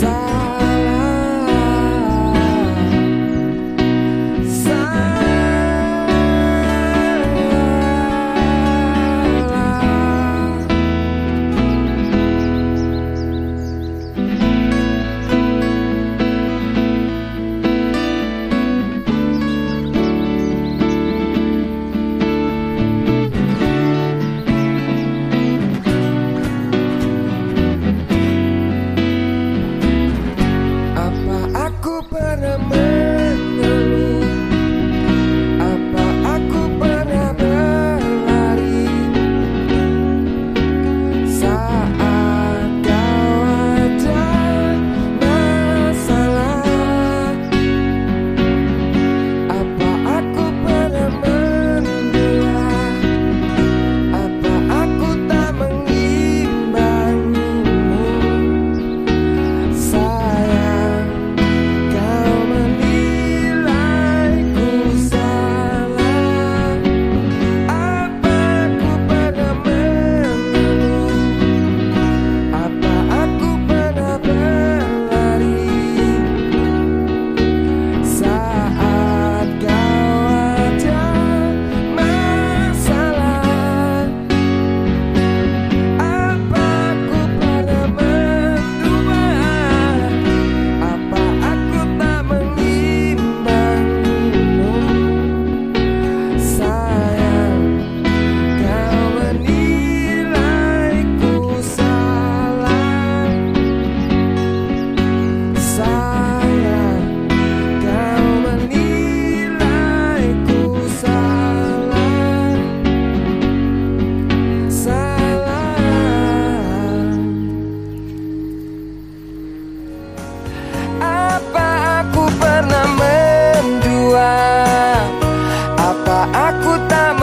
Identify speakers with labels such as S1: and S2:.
S1: passar. mata